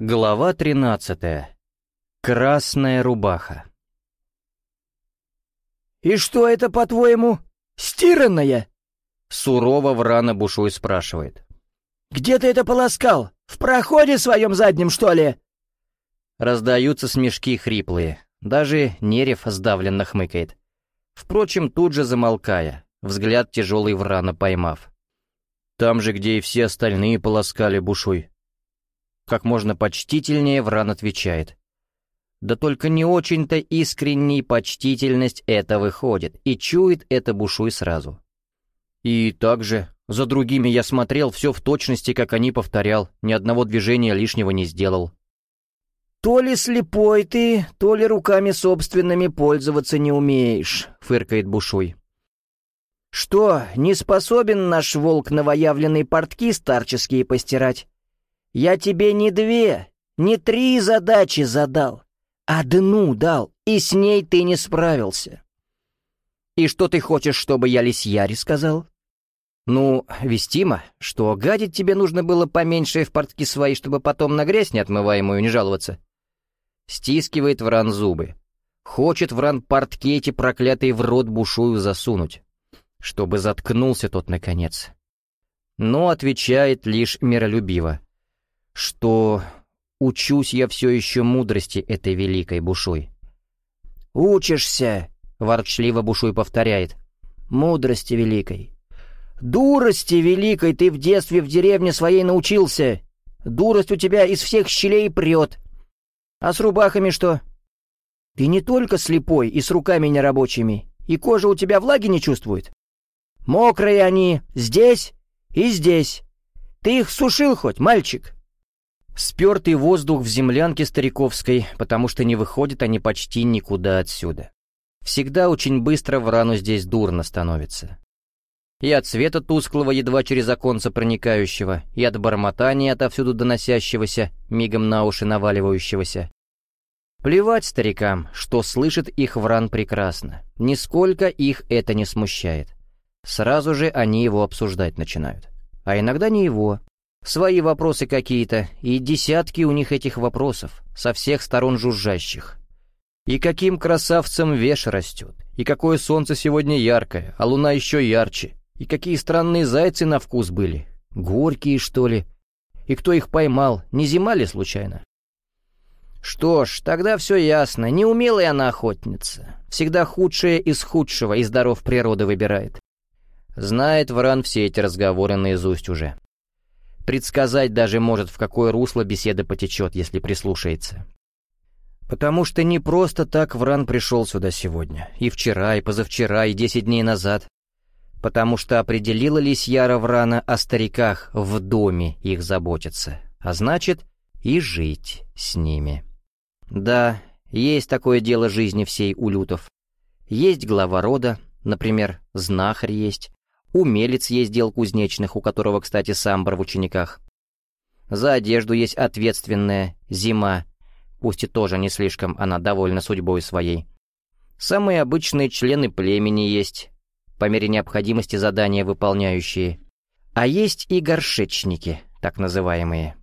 Глава 13. Красная рубаха. «И что это, по-твоему, стиранное?» Сурово Врана Бушуй спрашивает. «Где ты это полоскал? В проходе своем заднем, что ли?» Раздаются смешки хриплые. Даже Нерев сдавленно хмыкает. Впрочем, тут же замолкая, взгляд тяжелый Врана поймав. Там же, где и все остальные полоскали Бушуй. Как можно почтительнее Вран отвечает. Да только не очень-то искренней почтительность это выходит, и чует это Бушуй сразу. И также, за другими я смотрел, все в точности, как они повторял, ни одного движения лишнего не сделал. «То ли слепой ты, то ли руками собственными пользоваться не умеешь», — фыркает Бушуй. «Что, не способен наш волк новоявленные портки старческие постирать? Я тебе не две, не три задачи задал, одну дал, и с ней ты не справился. И что ты хочешь, чтобы я лисьяре сказал? Ну, вестимо, что гадить тебе нужно было поменьше в портки свои, чтобы потом на грязь неотмываемую не жаловаться. Стискивает Вран зубы. Хочет Вран портки эти проклятые в рот бушую засунуть. Чтобы заткнулся тот наконец. Но отвечает лишь миролюбиво что учусь я все еще мудрости этой великой Бушуй. «Учишься!» — ворчливо Бушуй повторяет. «Мудрости великой. Дурости великой ты в детстве в деревне своей научился. Дурость у тебя из всех щелей прет. А с рубахами что? Ты не только слепой и с руками нерабочими, и кожа у тебя влаги не чувствует. Мокрые они здесь и здесь. Ты их сушил хоть, мальчик?» Спертый воздух в землянке стариковской, потому что не выходят они почти никуда отсюда. Всегда очень быстро в рану здесь дурно становится. И от света тусклого, едва через оконца проникающего, и от бормотания отовсюду доносящегося, мигом на уши наваливающегося. Плевать старикам, что слышит их Вран прекрасно, нисколько их это не смущает. Сразу же они его обсуждать начинают. А иногда не его, Свои вопросы какие-то, и десятки у них этих вопросов, со всех сторон жужжащих. И каким красавцем веш растет, и какое солнце сегодня яркое, а луна еще ярче, и какие странные зайцы на вкус были, горькие, что ли, и кто их поймал, не зима ли случайно? Что ж, тогда все ясно, неумелая она охотница, всегда худшее из худшего и здоров природы выбирает. Знает Вран все эти разговоры наизусть уже. Предсказать даже может, в какое русло беседа потечет, если прислушается. Потому что не просто так Вран пришел сюда сегодня, и вчера, и позавчера, и десять дней назад. Потому что определила Лисьяра Врана о стариках в доме их заботиться, а значит, и жить с ними. Да, есть такое дело жизни всей у лютов. Есть глава рода, например, знахарь есть, Умелец дел кузнечных, у которого, кстати, самбр в учениках. За одежду есть ответственная зима, пусть и тоже не слишком она довольна судьбой своей. Самые обычные члены племени есть, по мере необходимости задания выполняющие. А есть и горшечники, так называемые.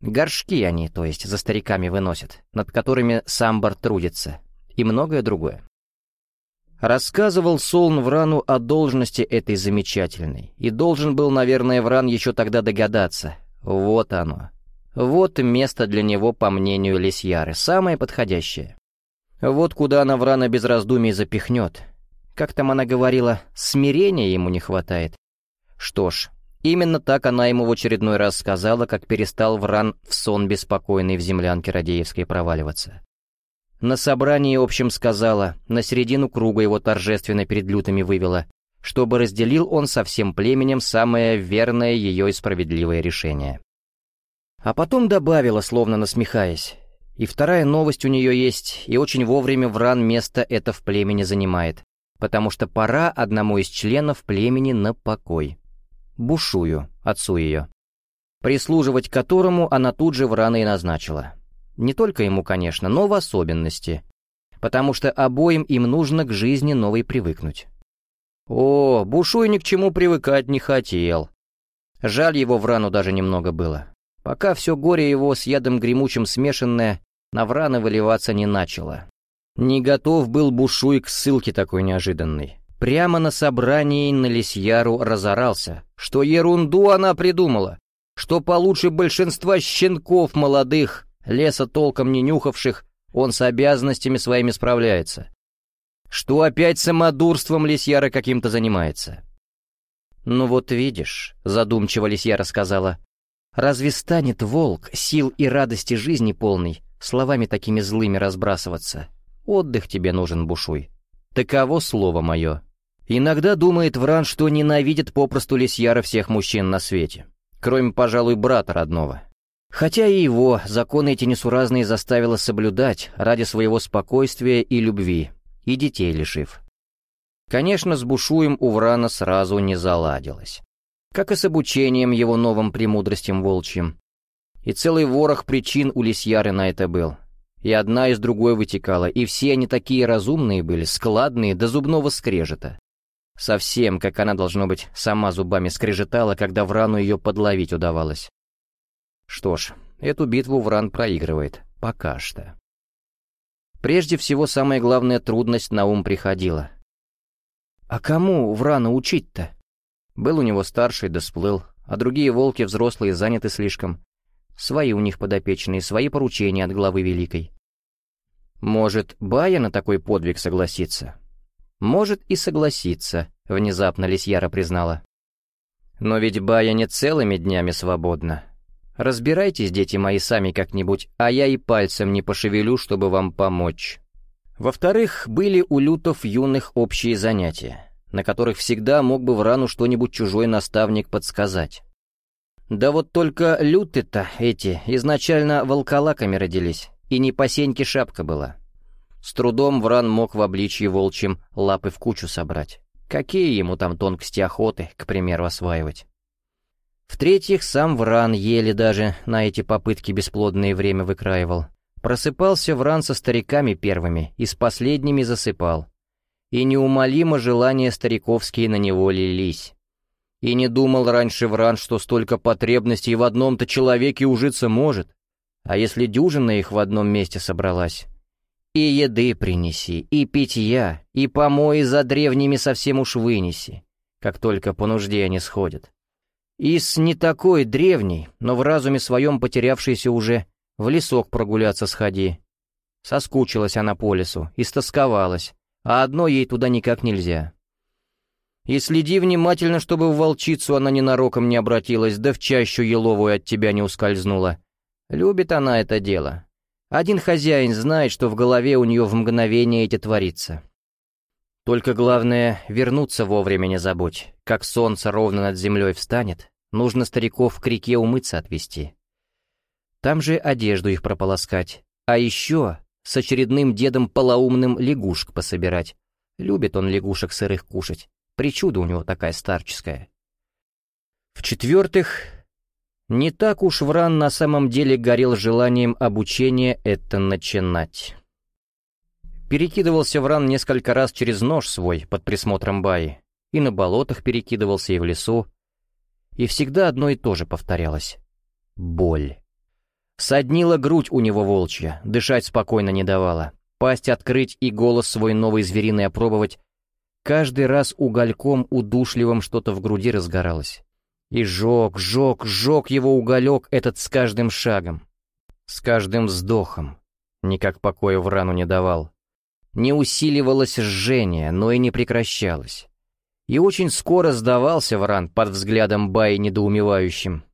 Горшки они, то есть, за стариками выносят, над которыми самбар трудится, и многое другое. Рассказывал Солн Врану о должности этой замечательной, и должен был, наверное, Вран еще тогда догадаться. Вот оно. Вот место для него, по мнению Лисьяры, самое подходящее. Вот куда она Врана без раздумий запихнет. Как там она говорила, смирения ему не хватает. Что ж, именно так она ему в очередной раз сказала, как перестал Вран в сон беспокойный в землянке Радеевской проваливаться. На собрании общем сказала, на середину круга его торжественно перед лютыми вывела, чтобы разделил он со всем племенем самое верное ее и справедливое решение. А потом добавила, словно насмехаясь, и вторая новость у нее есть, и очень вовремя Вран место это в племени занимает, потому что пора одному из членов племени на покой. Бушую, отцу ее. Прислуживать которому она тут же Врана и назначила. Не только ему, конечно, но в особенности. Потому что обоим им нужно к жизни новой привыкнуть. О, Бушуй ни к чему привыкать не хотел. Жаль его в рану даже немного было. пока все горе его с ядом гремучим смешанное на Врана выливаться не начало. Не готов был Бушуй к ссылке такой неожиданной. Прямо на собрании на Лисьяру разорался, что ерунду она придумала, что получше большинства щенков молодых, леса толком не нюхавших, он с обязанностями своими справляется. Что опять самодурством Лисьяра каким-то занимается. «Ну вот видишь», — задумчиво Лисьяра сказала, — «разве станет волк сил и радости жизни полный словами такими злыми разбрасываться? Отдых тебе нужен, Бушуй. Таково слово мое». Иногда думает Вран, что ненавидит попросту Лисьяра всех мужчин на свете, кроме, пожалуй, брата родного. Хотя и его законы эти несуразные заставила соблюдать ради своего спокойствия и любви, и детей лишив. Конечно, с Бушуем у Врана сразу не заладилось. Как и с обучением его новым премудростям волчьим. И целый ворох причин у Лисьяры на это был. И одна из другой вытекала, и все они такие разумные были, складные до зубного скрежета. Совсем, как она, должно быть, сама зубами скрежетала, когда Врану ее подловить удавалось. Что ж, эту битву Вран проигрывает. Пока что. Прежде всего, самая главная трудность на ум приходила. А кому Врана учить-то? Был у него старший, да сплыл, а другие волки взрослые заняты слишком. Свои у них подопечные, свои поручения от главы Великой. Может, Бая на такой подвиг согласится? «Может и согласиться», — внезапно Лисьяра признала. «Но ведь Бая не целыми днями свободна. Разбирайтесь, дети мои, сами как-нибудь, а я и пальцем не пошевелю, чтобы вам помочь». Во-вторых, были у лютов юных общие занятия, на которых всегда мог бы в рану что-нибудь чужой наставник подсказать. Да вот только люты-то эти изначально волколаками родились, и не по сеньке шапка была. С трудом Вран мог в обличье волчьим лапы в кучу собрать. Какие ему там тонкости охоты, к примеру, осваивать? В-третьих, сам Вран еле даже на эти попытки бесплодное время выкраивал. Просыпался Вран со стариками первыми и с последними засыпал. И неумолимо желания стариковские на него лились. И не думал раньше Вран, что столько потребностей в одном-то человеке ужиться может. А если дюжина их в одном месте собралась, и еды принеси, и питья, и помои за древними совсем уж вынеси, как только по нужде они сходят. И с не такой древней, но в разуме своем потерявшейся уже, в лесок прогуляться сходи. Соскучилась она по лесу, истосковалась, а одно ей туда никак нельзя. И следи внимательно, чтобы в волчицу она ненароком не обратилась, да в чащу еловую от тебя не ускользнула. Любит она это дело, один хозяин знает, что в голове у нее в мгновение эти творится. Только главное, вернуться вовремя не забудь. Как солнце ровно над землей встанет, нужно стариков к реке умыться отвезти. Там же одежду их прополоскать. А еще с очередным дедом полоумным лягушек пособирать. Любит он лягушек сырых кушать. Причуда у него такая старческая. В-четвертых, не так уж Вран на самом деле горел желанием обучения это начинать. Перекидывался Вран несколько раз через нож свой под присмотром Баи, и на болотах перекидывался, и в лесу, и всегда одно и то же повторялось — боль. Соднила грудь у него волчья, дышать спокойно не давала, пасть открыть и голос свой новый звериный опробовать. Каждый раз угольком удушливым что-то в груди разгоралось. И жег, жег, жег его уголек этот с каждым шагом, с каждым вздохом. Никак покоя в рану не давал. Не усиливалось жжение, но и не прекращалось. И очень скоро сдавался Вран под взглядом Баи недоумевающим.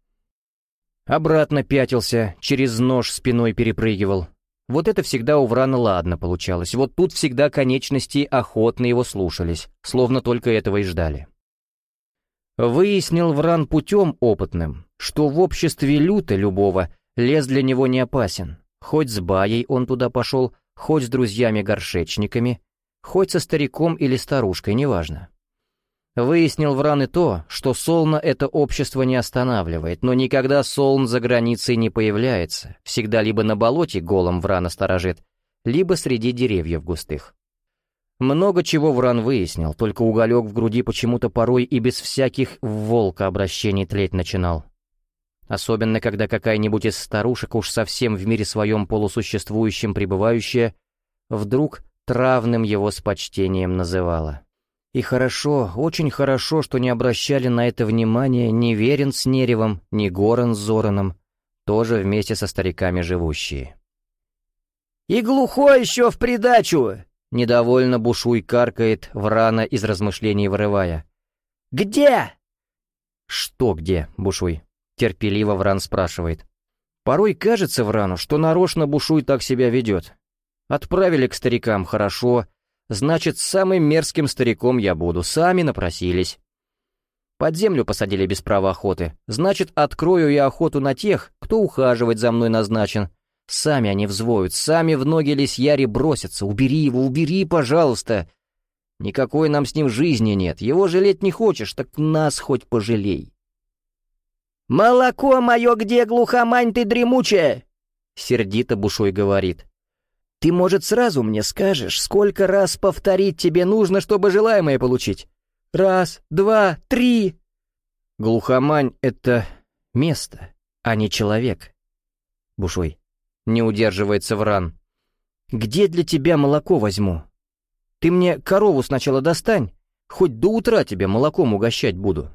Обратно пятился, через нож спиной перепрыгивал. Вот это всегда у Врана ладно получалось, вот тут всегда конечности охотно его слушались, словно только этого и ждали. Выяснил Вран путем опытным, что в обществе люта любого лес для него не опасен. Хоть с баей он туда пошел, хоть с друзьями-горшечниками, хоть со стариком или старушкой, неважно. Выяснил Вран и то, что Солна это общество не останавливает, но никогда Солн за границей не появляется, всегда либо на болоте голом Врана сторожит, либо среди деревьев густых. Много чего Вран выяснил, только уголек в груди почему-то порой и без всяких волка обращений тлеть начинал. Особенно когда какая-нибудь из старушек, уж совсем в мире своем полусуществующем пребывающая, вдруг травным его с почтением называла. И хорошо, очень хорошо, что не обращали на это внимания ни Верин с Неревом, ни Горан с Зораном, тоже вместе со стариками живущие. «И глухой еще в придачу!» — недовольно бушуй каркает, врана из размышлений вырывая. «Где?» «Что где, бушуй?» — терпеливо Вран спрашивает. Порой кажется Врану, что нарочно Бушуй так себя ведет. Отправили к старикам, хорошо, значит, самым мерзким стариком я буду, сами напросились. Под землю посадили без права охоты, значит, открою я охоту на тех, кто ухаживать за мной назначен. Сами они взвоют, сами в ноги лисьяри бросятся, убери его, убери, пожалуйста. Никакой нам с ним жизни нет, его жалеть не хочешь, так нас хоть пожалей. «Молоко мое где, глухомань ты дремучая?» Сердито Бушой говорит. «Ты, может, сразу мне скажешь, сколько раз повторить тебе нужно, чтобы желаемое получить? Раз, два, три!» Глухомань — это место, а не человек. Бушой. Не удерживается Вран. «Где для тебя молоко возьму? Ты мне корову сначала достань, хоть до утра тебе молоком угощать буду».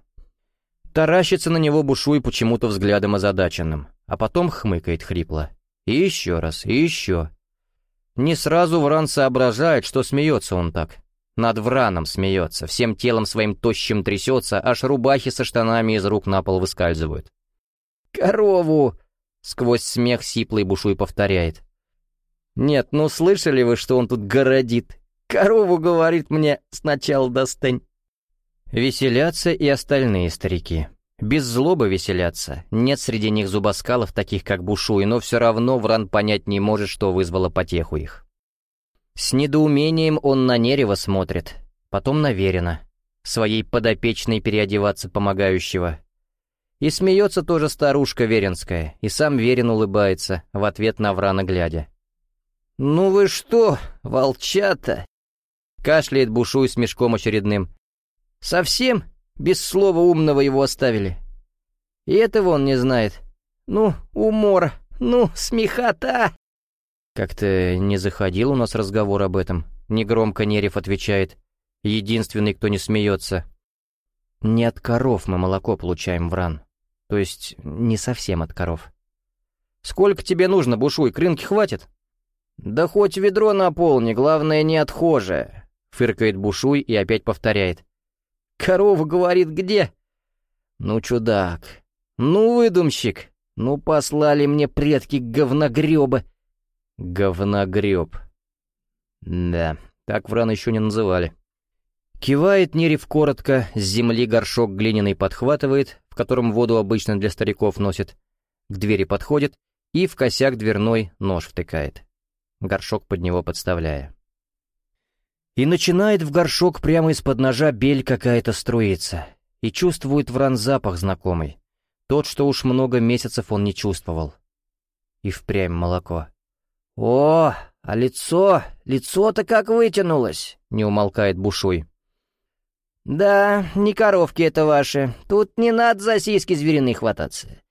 Таращится на него Бушуй почему-то взглядом озадаченным, а потом хмыкает хрипло. И еще раз, и еще. Не сразу Вран соображает, что смеется он так. Над Враном смеется, всем телом своим тощим трясется, аж рубахи со штанами из рук на пол выскальзывают. «Корову!» — сквозь смех сиплый Бушуй повторяет. «Нет, ну слышали вы, что он тут городит? Корову, говорит мне, сначала достань». Веселятся и остальные старики. Без злобы веселятся. Нет среди них зубоскалов, таких как Бушуй, но все равно Вран понять не может, что вызвало потеху их. С недоумением он на Нерева смотрит, потом на Верина, своей подопечной переодеваться помогающего. И смеется тоже старушка Веренская, и сам Верин улыбается, в ответ на Врана глядя. «Ну вы что, волчата?» Кашляет Бушуй с мешком очередным. Совсем без слова умного его оставили. И этого он не знает. Ну, умор, ну, смехота. Как-то не заходил у нас разговор об этом. Негромко Нерев отвечает. Единственный, кто не смеется. Не от коров мы молоко получаем, Вран. То есть не совсем от коров. Сколько тебе нужно, бушуй, крынки хватит? Да хоть ведро наполни, главное не отхожее. Фыркает бушуй и опять повторяет. Корова говорит, где? Ну, чудак. Ну, выдумщик. Ну, послали мне предки говногреба. Говногреб. Да, так Вран еще не называли. Кивает Нерев коротко, с земли горшок глиняный подхватывает, в котором воду обычно для стариков носит, к двери подходит и в косяк дверной нож втыкает, горшок под него подставляя. И начинает в горшок прямо из-под ножа бель какая-то струиться. И чувствует Вран запах знакомый. Тот, что уж много месяцев он не чувствовал. И впрямь молоко. «О, а лицо, лицо-то как вытянулось!» — не умолкает Бушуй. «Да, не коровки это ваши. Тут не надо за сиськи звериные хвататься.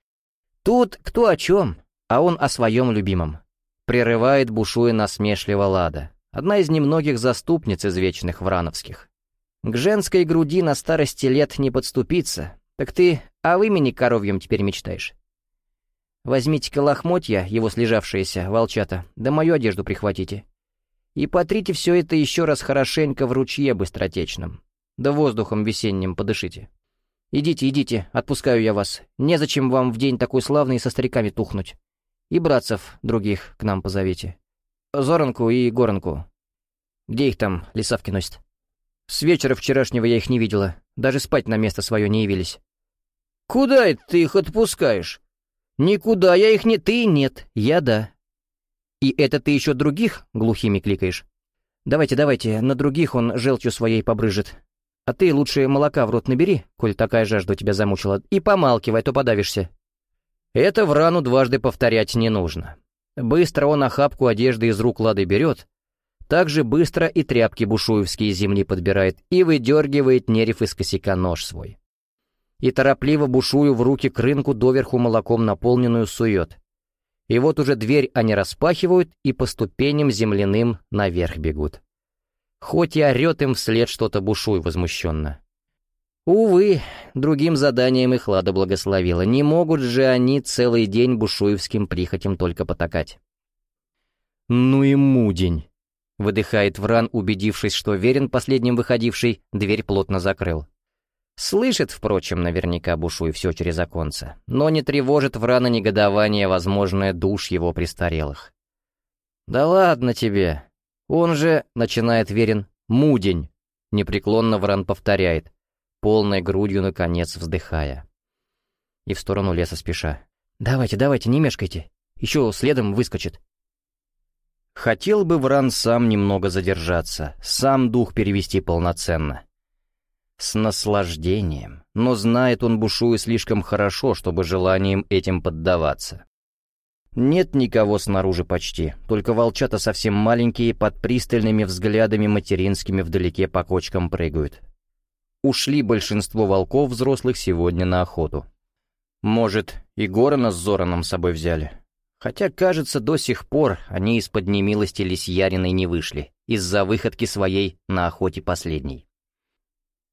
Тут кто о чем, а он о своем любимом». Прерывает Бушуя насмешливо Лада одна из немногих заступниц из вечных врановских. К женской груди на старости лет не подступиться, так ты о имени коровьем теперь мечтаешь. Возьмите-ка лохмотья, его слежавшиеся, волчата, да мою одежду прихватите. И потрите все это еще раз хорошенько в ручье быстротечном, да воздухом весенним подышите. Идите, идите, отпускаю я вас. Незачем вам в день такой славный со стариками тухнуть. И братцев других к нам позовите. Зоранку и Горанку. Где их там лесавки носят? С вечера вчерашнего я их не видела. Даже спать на место свое не явились. Куда ты их отпускаешь? Никуда я их не... Ты нет, я да. И это ты еще других глухими кликаешь? Давайте, давайте, на других он желчью своей побрыжет. А ты лучше молока в рот набери, коль такая жажда тебя замучила, и помалкивай, а то подавишься. Это в рану дважды повторять не нужно. Быстро он охапку одежды из рук Лады берет, так же быстро и тряпки бушуевские земли подбирает и выдергивает нерев из косяка нож свой. и торопливо бушую в руки к рынку доверху молоком наполненную сует. И вот уже дверь они распахивают и по ступеням земляным наверх бегут. Хоть и орет им вслед что-то бушуй возмущенно. Увы, другим заданием их Лада благословила. Не могут же они целый день бушуевским прихотям только потакать. «Ну и мудень!» — выдыхает Вран, убедившись, что верен последним выходивший, дверь плотно закрыл. Слышит, впрочем, наверняка Бушуй все через оконце, но не тревожит Врана негодование возможное душ его престарелых. «Да ладно тебе! Он же, — начинает Верин, — мудень!» — непреклонно Вран повторяет, полной грудью, наконец, вздыхая. И в сторону леса спеша. «Давайте, давайте, не мешкайте, еще следом выскочит». Хотел бы Вран сам немного задержаться, сам дух перевести полноценно. С наслаждением, но знает он Бушуя слишком хорошо, чтобы желанием этим поддаваться. Нет никого снаружи почти, только волчата совсем маленькие, под пристальными взглядами материнскими вдалеке по кочкам прыгают. Ушли большинство волков взрослых сегодня на охоту. Может, и Горана с Зораном с собой взяли. Хотя, кажется, до сих пор они из-под немилости Лисьяриной не вышли, из-за выходки своей на охоте последней.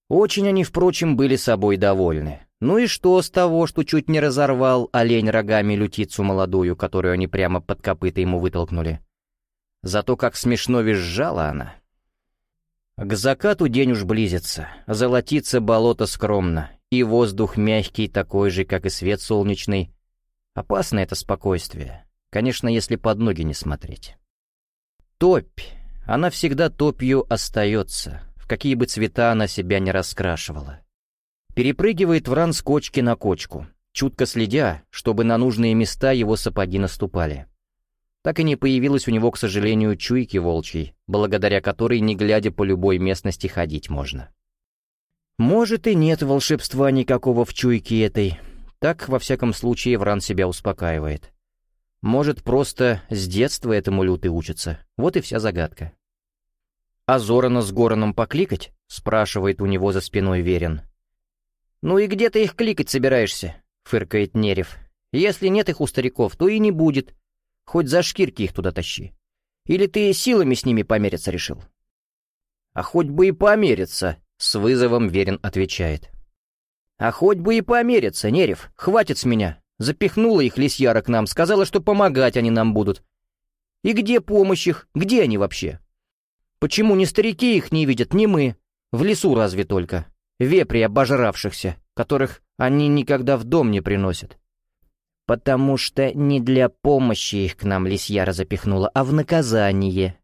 Очень они, впрочем, были собой довольны. Ну и что с того, что чуть не разорвал олень рогами лютицу молодую, которую они прямо под копыта ему вытолкнули? Зато как смешно визжала она. К закату день уж близится, золотится болото скромно, и воздух мягкий, такой же, как и свет солнечный. Опасно это спокойствие, конечно, если под ноги не смотреть. Топь, она всегда топью остается, какие бы цвета она себя не раскрашивала. Перепрыгивает Вран с кочки на кочку, чутко следя, чтобы на нужные места его сапоги наступали. Так и не появилась у него, к сожалению, чуйки волчьей, благодаря которой, не глядя по любой местности, ходить можно. Может и нет волшебства никакого в чуйке этой. Так, во всяком случае, Вран себя успокаивает. Может, просто с детства этому лютый учится. Вот и вся загадка. «А Зорана с Гораном покликать?» — спрашивает у него за спиной Верин. «Ну и где ты их кликать собираешься?» — фыркает Нерев. «Если нет их у стариков, то и не будет. Хоть за шкирки их туда тащи. Или ты силами с ними помериться решил?» «А хоть бы и помериться», — с вызовом Верин отвечает. «А хоть бы и помериться, Нерев, хватит с меня. Запихнула их лисьяра к нам, сказала, что помогать они нам будут. И где помощь их? Где они вообще?» Почему ни старики их не видят, ни мы? В лесу разве только. Вепри обожравшихся, которых они никогда в дом не приносят. Потому что не для помощи их к нам лисьяра запихнула, а в наказание.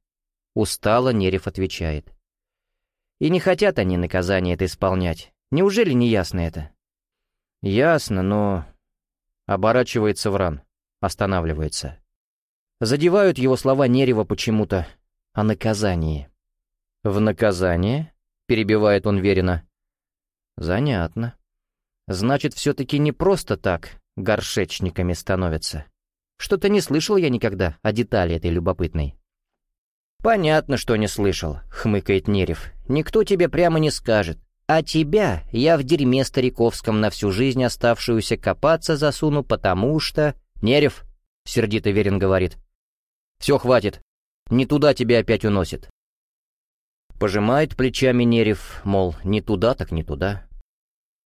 Устало Нерев отвечает. И не хотят они наказание это исполнять. Неужели не ясно это? Ясно, но... Оборачивается Вран. Останавливается. Задевают его слова Нерева почему-то о наказании. «В наказание?» — перебивает он веренно. «Занятно. Значит, все-таки не просто так горшечниками становятся. Что-то не слышал я никогда о детали этой любопытной». «Понятно, что не слышал», — хмыкает Нерев. «Никто тебе прямо не скажет. А тебя я в дерьме стариковском на всю жизнь оставшуюся копаться засуну, потому что...» «Нерев», — сердито Верин говорит. «Все, хватит. Не туда тебя опять уносит. Пожимает плечами Нерев, мол, не туда так не туда.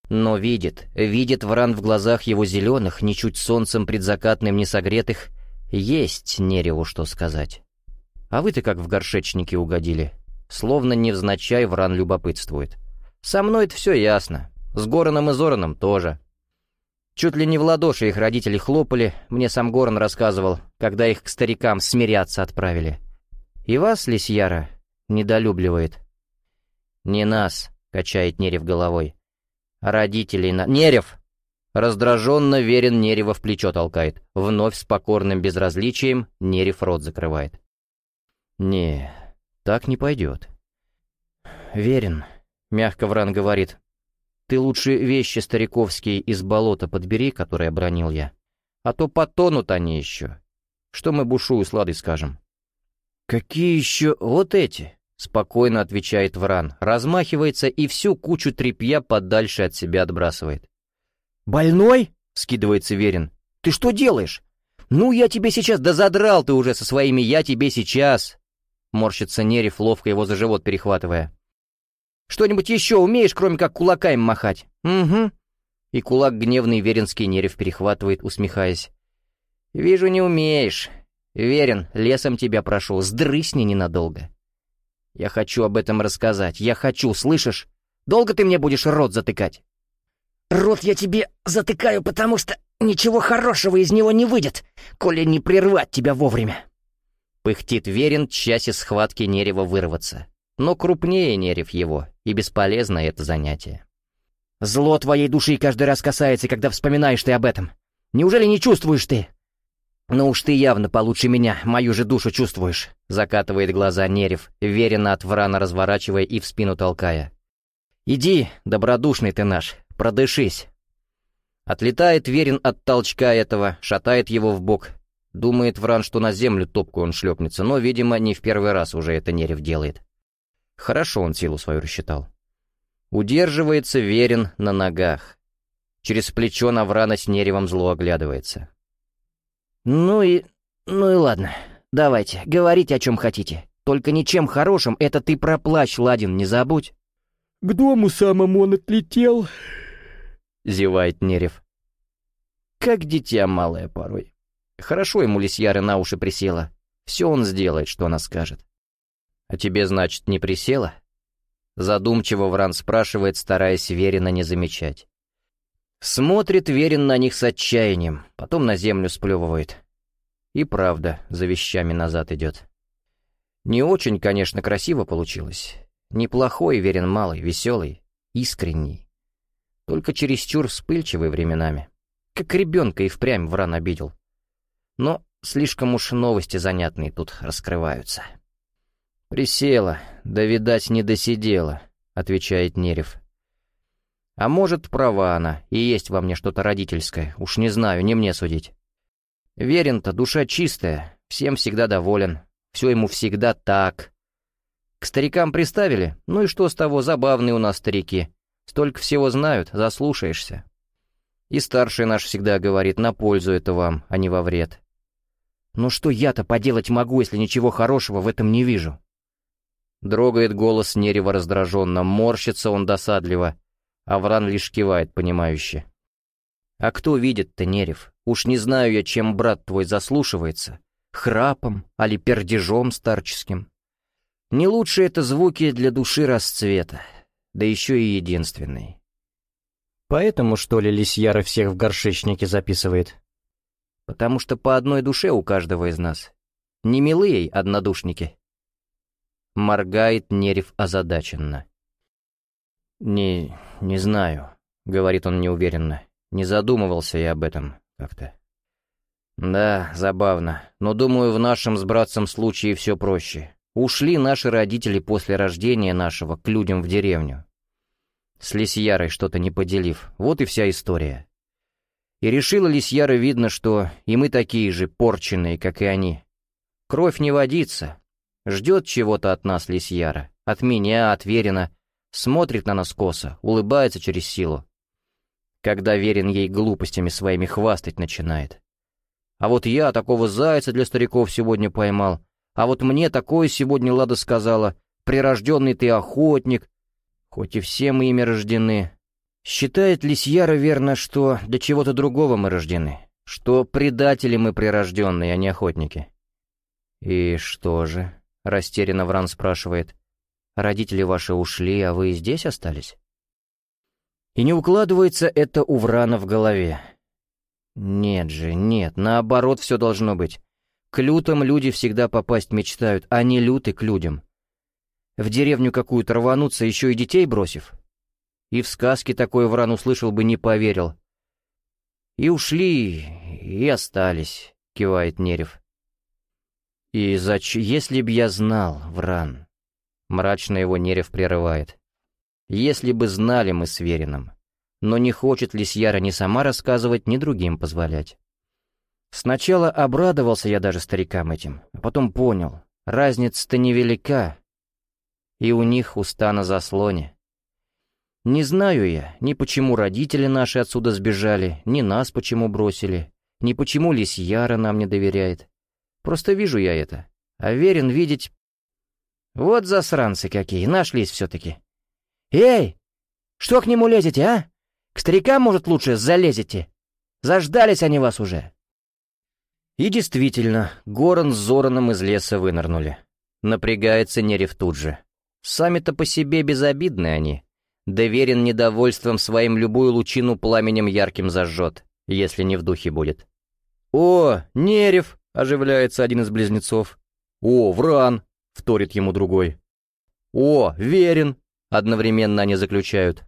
Но видит, видит Вран в глазах его зеленых, ничуть солнцем предзакатным не согретых, есть Нереву что сказать. А вы-то как в горшечнике угодили. Словно невзначай Вран любопытствует. Со мной-то все ясно. С Гороном и Зораном тоже. Чуть ли не в ладоши их родители хлопали, мне сам Горан рассказывал, когда их к старикам смиряться отправили. И вас, Лисьяра, недолюбливает. «Не нас», — качает Нерев головой. «Родителей на...» «Нерев!» Раздраженно верен Нерева в плечо толкает. Вновь с покорным безразличием Нерев рот закрывает. «Не, так не пойдет». «Верен», — мягко Вран говорит. «Ты лучше вещи стариковские из болота подбери, которые обронил я. А то потонут они еще. Что мы бушую с Ладой скажем?» «Какие еще вот эти?» — спокойно отвечает Вран, размахивается и всю кучу тряпья подальше от себя отбрасывает. «Больной?» — скидывается Верин. «Ты что делаешь?» «Ну, я тебе сейчас, да задрал ты уже со своими «я тебе сейчас!» Морщится Нерев, ловко его за живот перехватывая. «Что-нибудь еще умеешь, кроме как кулаками махать?» «Угу». И кулак гневный Веринский Нерев перехватывает, усмехаясь. «Вижу, не умеешь. Верен, лесом тебя прошу, сдрысни ненадолго. Я хочу об этом рассказать, я хочу, слышишь? Долго ты мне будешь рот затыкать?» «Рот я тебе затыкаю, потому что ничего хорошего из него не выйдет, коли не прервать тебя вовремя». Пыхтит Верин, часе схватки Нерева вырваться. Но крупнее Нерев его, и бесполезно это занятие. «Зло твоей души каждый раз касается, когда вспоминаешь ты об этом. Неужели не чувствуешь ты?» «Ну уж ты явно получше меня, мою же душу чувствуешь», — закатывает глаза Нерев, веренно от врана разворачивая и в спину толкая. «Иди, добродушный ты наш, продышись». Отлетает Верин от толчка этого, шатает его в бок. Думает Вран, что на землю топку он шлепнется, но, видимо, не в первый раз уже это Нерев делает. Хорошо он силу свою рассчитал. Удерживается Верин на ногах. Через плечо на Врана с Неревом зло оглядывается. «Ну и... ну и ладно. Давайте, говорите о чем хотите. Только ничем хорошим это ты про плащ, Ладин, не забудь». «К дому самому он отлетел», — зевает Нерев. Как дитя малое порой. Хорошо ему Лисьяра на уши присела. Все он сделает, что она скажет. «А тебе, значит, не присела?» Задумчиво Вран спрашивает, стараясь Верина не замечать. Смотрит Верин на них с отчаянием, потом на землю сплевывает. И правда, за вещами назад идет. Не очень, конечно, красиво получилось. Неплохой Верин малый, веселый, искренний. Только чересчур вспыльчивый временами. Как ребенка и впрямь Вран обидел. Но слишком уж новости занятные тут раскрываются. «Присела, да, видать, не досидела», — отвечает Нерев. «А может, права она, и есть во мне что-то родительское, уж не знаю, не мне судить. Верен-то, душа чистая, всем всегда доволен, все ему всегда так. К старикам приставили, ну и что с того, забавные у нас старики. Столько всего знают, заслушаешься. И старший наш всегда говорит, на пользу это вам, а не во вред. Но что я-то поделать могу, если ничего хорошего в этом не вижу?» Дрогает голос Нерева раздраженно, морщится он досадливо, а Вран лишь кивает, понимающе. «А кто видит-то, Нерев? Уж не знаю я, чем брат твой заслушивается. Храпом, али пердежом старческим. Не лучше это звуки для души расцвета, да еще и единственный. Поэтому, что ли, Лисьяра всех в горшечнике записывает? Потому что по одной душе у каждого из нас. Не милые однодушники. Моргает Нерев озадаченно. «Не... не знаю», — говорит он неуверенно. «Не задумывался я об этом как-то». «Да, забавно. Но, думаю, в нашем с братцем случае все проще. Ушли наши родители после рождения нашего к людям в деревню. С Лисьярой что-то не поделив. Вот и вся история. И решила Лисьяра, видно, что и мы такие же порченные, как и они. Кровь не водится, Ждет чего-то от нас Лисьяра, от меня, от Верина, смотрит на нас косо, улыбается через силу. Когда Верин ей глупостями своими хвастать начинает. А вот я такого зайца для стариков сегодня поймал, а вот мне такое сегодня Лада сказала, прирожденный ты охотник, хоть и все мы ими рождены. Считает Лисьяра верно, что для чего-то другого мы рождены, что предатели мы прирожденные, а не охотники. И что же? Растерянно Вран спрашивает. «Родители ваши ушли, а вы здесь остались?» И не укладывается это у Врана в голове. Нет же, нет, наоборот все должно быть. К лютам люди всегда попасть мечтают, а не люты к людям. В деревню какую-то рвануться, еще и детей бросив. И в сказке такой Вран услышал бы, не поверил. И ушли, и остались, кивает Нерев. «И зач... если б я знал, Вран...» Мрачно его Нерев прерывает. «Если бы знали мы с Верином. Но не хочет ли Сьяра ни сама рассказывать, ни другим позволять. Сначала обрадовался я даже старикам этим, а потом понял, разница-то невелика, и у них уста на заслоне. Не знаю я, ни почему родители наши отсюда сбежали, ни нас почему бросили, ни почему Лисьяра нам не доверяет. Просто вижу я это. А верен видеть... Вот засранцы какие, нашлись все-таки. Эй, что к нему лезете, а? К старикам, может, лучше залезете? Заждались они вас уже. И действительно, Горан с Зораном из леса вынырнули. Напрягается Нерев тут же. Сами-то по себе безобидны они. Доверен недовольством своим любую лучину пламенем ярким зажжет, если не в духе будет. «О, Нерев!» — оживляется один из близнецов. «О, Вран!» — вторит ему другой. «О, Верен!» — одновременно они заключают.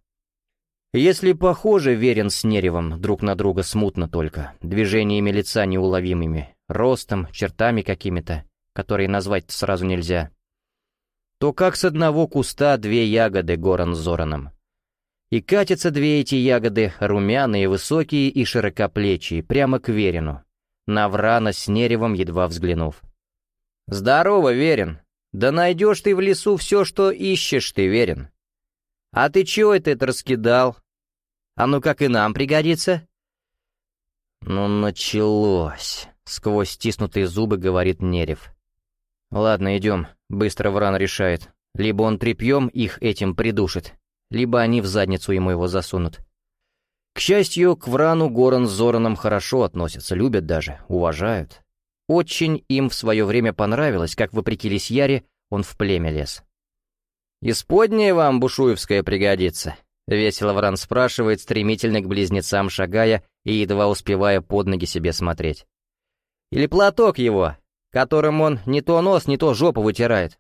Если похоже Верен с Неревом друг на друга смутно только, движениями лица неуловимыми, ростом, чертами какими-то, которые назвать сразу нельзя, то как с одного куста две ягоды Горан с Зораном. И катятся две эти ягоды, румяные, высокие и широкоплечие, прямо к Верину, на Врана с Неревом едва взглянув. «Здорово, Верин! Да найдешь ты в лесу все, что ищешь ты, Верин!» «А ты чего это, это раскидал? А ну как и нам пригодится?» «Ну, началось», — сквозь стиснутые зубы говорит Нерев. «Ладно, идем», — быстро Вран решает. «Либо он тряпьем их этим придушит, либо они в задницу ему его засунут». К счастью, к Врану Горан с Зораном хорошо относятся, любят даже, уважают. Очень им в свое время понравилось, как, вопреки Лисьяре, он в племя лез. «Исподнее вам бушуевская пригодится?» — весело Вран спрашивает, стремительно к близнецам шагая и едва успевая под ноги себе смотреть. «Или платок его, которым он не то нос, не то жопу вытирает?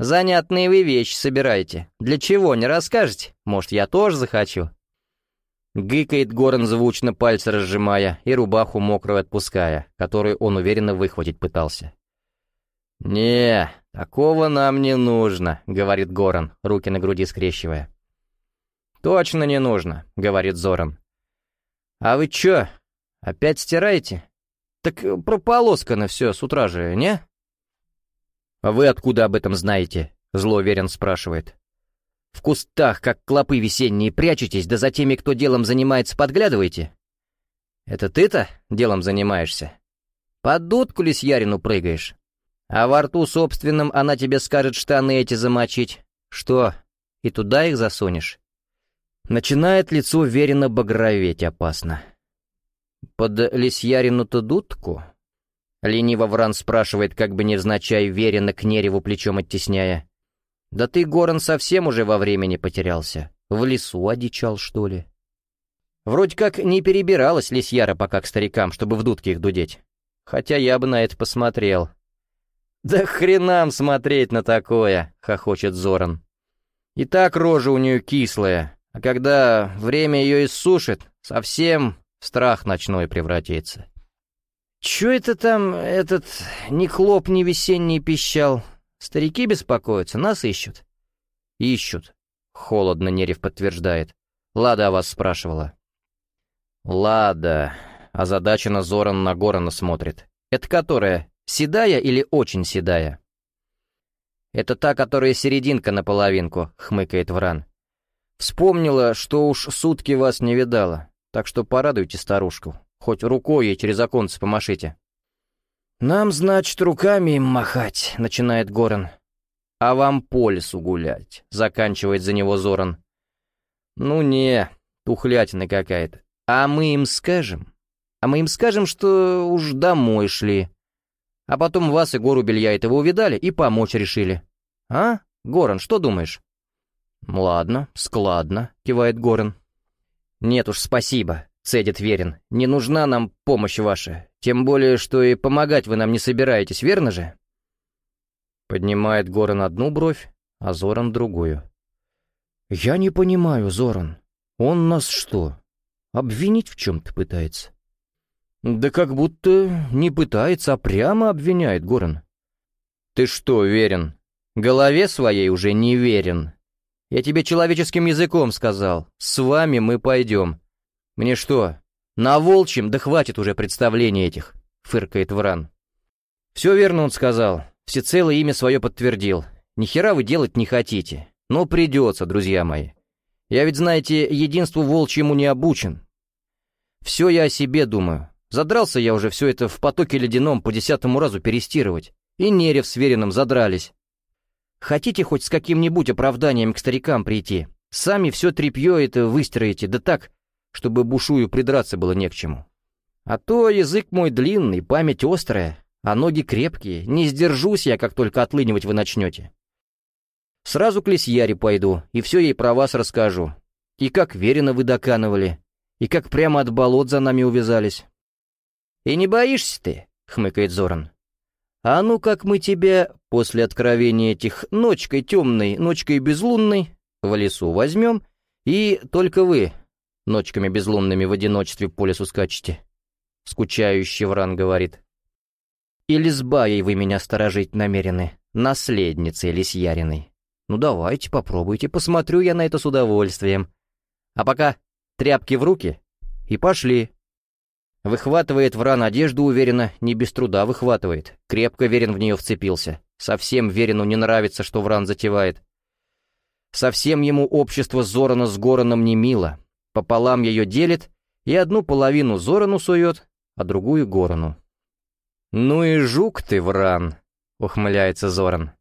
Занятные вы вещи собираете. Для чего, не расскажете? Может, я тоже захочу?» Гыкает Горан звучно, пальцы разжимая и рубаху мокрую отпуская, которую он уверенно выхватить пытался. «Не, такого нам не нужно», — говорит Горан, руки на груди скрещивая. «Точно не нужно», — говорит Зоран. «А вы чё, опять стираете? Так прополоскано все с утра же, не?» «А вы откуда об этом знаете?» — зло уверен спрашивает. «В кустах, как клопы весенние, прячетесь, да за теми, кто делом занимается, подглядываете?» «Это ты-то делом занимаешься? Под дудку ли с Ярину прыгаешь?» А во рту собственном она тебе скажет штаны эти замочить. Что, и туда их засунешь? Начинает лицо веренно багроветь опасно. Под лисьярину-то дудку? Лениво Вран спрашивает, как бы невзначай, веренно к Нереву плечом оттесняя. «Да ты, Горан, совсем уже во времени потерялся. В лесу одичал, что ли?» Вроде как не перебиралась лисьяра пока к старикам, чтобы в дудки их дудеть. Хотя я бы на это посмотрел. «Да хренам смотреть на такое!» — хохочет Зоран. «И так рожа у нее кислая, а когда время ее иссушит, совсем страх ночной превратится». «Чё это там этот ни хлоп, ни весенний пищал? Старики беспокоятся, нас ищут?» «Ищут», — холодно Нерев подтверждает. «Лада о вас спрашивала». «Лада», — озадаченно Зоран на Горана смотрит. «Это которая? Седая или очень седая?» «Это та, которая серединка наполовинку», — хмыкает Вран. «Вспомнила, что уж сутки вас не видала, так что порадуйте старушку, хоть рукой ей через оконце помашите». «Нам, значит, руками им махать», — начинает Горан. «А вам по лесу гулять», — заканчивает за него Зоран. «Ну не, тухлятина какая-то. А мы им скажем? А мы им скажем, что уж домой шли. А потом вас и Гору Бельяйтова увидали и помочь решили. А, Горан, что думаешь?» «Ладно, складно», — кивает Горан. «Нет уж, спасибо», — цедит Верин. «Не нужна нам помощь ваша. Тем более, что и помогать вы нам не собираетесь, верно же?» Поднимает Горан одну бровь, а Зоран другую. «Я не понимаю, Зоран. Он нас что, обвинить в чем-то пытается?» «Да как будто не пытается, а прямо обвиняет Горан». «Ты что, верен? Голове своей уже не верен. Я тебе человеческим языком сказал. С вами мы пойдем. Мне что, на волчьем? Да хватит уже представлений этих», — фыркает Вран. «Все верно он сказал. Всецело имя свое подтвердил. Ни хера вы делать не хотите. Но придется, друзья мои. Я ведь, знаете, единству волчьему не обучен. Все я о себе думаю. Задрался я уже все это в потоке ледяном по десятому разу перестирывать. И нерев с вереном задрались. Хотите хоть с каким-нибудь оправданием к старикам прийти? Сами все тряпье это выстроите, да так, чтобы бушую придраться было не к чему. А то язык мой длинный, память острая, а ноги крепкие, не сдержусь я, как только отлынивать вы начнете. Сразу к Лисьяре пойду, и все ей про вас расскажу. И как верено вы доканывали, и как прямо от болот за нами увязались. «И не боишься ты?» — хмыкает Зоран. «А ну как мы тебя после откровения этих ночкой темной, ночкой безлунной в лесу возьмем, и только вы ночками безлунными в одиночестве по лесу скачете?» Скучающий Вран говорит. «Или с баей вы меня сторожить намерены, наследницей Лисьяриной? Ну давайте, попробуйте, посмотрю я на это с удовольствием. А пока тряпки в руки и пошли». Выхватывает Вран одежду уверенно, не без труда выхватывает. Крепко Верен в нее вцепился. Совсем Верину не нравится, что Вран затевает. Совсем ему общество Зорана с Гораном не мило. Пополам ее делит, и одну половину Зорану сует, а другую Горану. «Ну и жук ты, Вран!» — ухмыляется Зоран,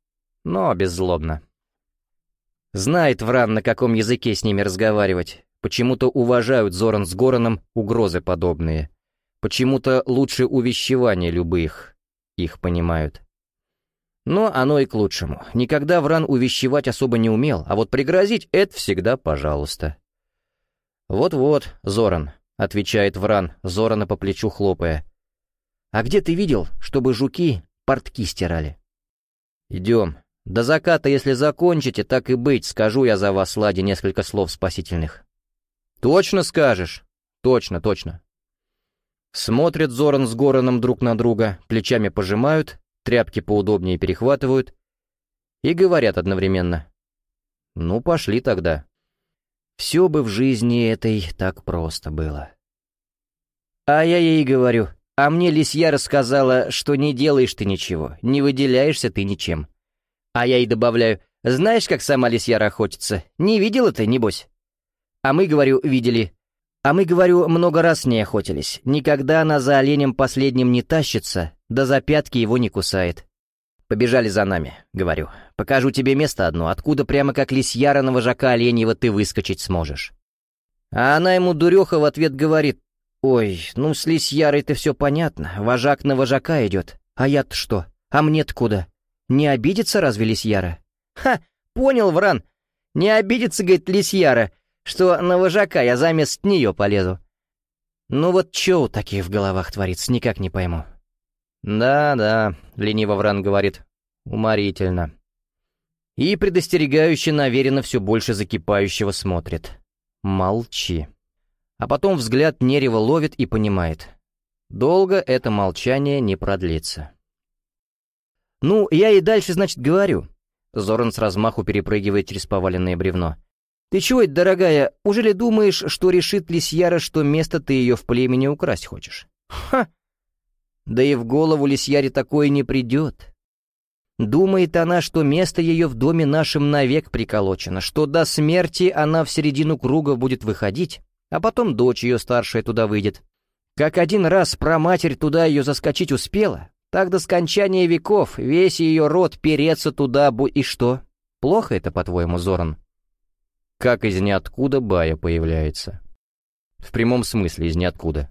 но беззлобно. Знает Вран, на каком языке с ними разговаривать. Почему-то уважают Зоран с Гораном угрозы подобные. Почему-то лучше увещевания любых их понимают. Но оно и к лучшему. Никогда Вран увещевать особо не умел, а вот пригрозить — это всегда пожалуйста. «Вот-вот, Зоран», — отвечает Вран, Зорана по плечу хлопая. «А где ты видел, чтобы жуки портки стирали?» «Идем. До заката, если закончите, так и быть, скажу я за вас, Ладе, несколько слов спасительных». «Точно скажешь?» «Точно, точно». Смотрят Зоран с Гораном друг на друга, плечами пожимают, тряпки поудобнее перехватывают и говорят одновременно. «Ну, пошли тогда». Все бы в жизни этой так просто было. А я ей говорю, а мне Лисья рассказала, что не делаешь ты ничего, не выделяешься ты ничем. А я ей добавляю, знаешь, как сама Лисьяра охотится? Не видела ты, небось? А мы, говорю, видели. А мы, говорю, много раз с ней охотились. Никогда она за оленем последним не тащится, да за пятки его не кусает. Побежали за нами, говорю. Покажу тебе место одно, откуда прямо как лисьяра на вожака оленьего ты выскочить сможешь. А она ему, дуреха, в ответ говорит, «Ой, ну с лисьярой-то все понятно, вожак на вожака идет. А я-то что? А мне-то куда? Не обидится разве лисьяра?» «Ха, понял, Вран. Не обидится, говорит, лисьяра что на вожака я замест нее полезу. Ну вот чё у таких в головах творится, никак не пойму. «Да-да», — лениво Вран говорит, — «уморительно». И предостерегающе наверенно все больше закипающего смотрит. «Молчи». А потом взгляд Нерева ловит и понимает. Долго это молчание не продлится. «Ну, я и дальше, значит, говорю». Зоран с размаху перепрыгивает через поваленное бревно. «Ты чего это, дорогая, уже ли думаешь, что решит Лисьяра, что место ты ее в племени украсть хочешь?» «Ха! Да и в голову Лисьяре такое не придет. Думает она, что место ее в доме нашем навек приколочено, что до смерти она в середину круга будет выходить, а потом дочь ее старшая туда выйдет. Как один раз про матерь туда ее заскочить успела, так до скончания веков весь ее род переться туда бу... И что? Плохо это, по-твоему, Зоран?» как из ниоткуда Бая появляется. В прямом смысле из ниоткуда.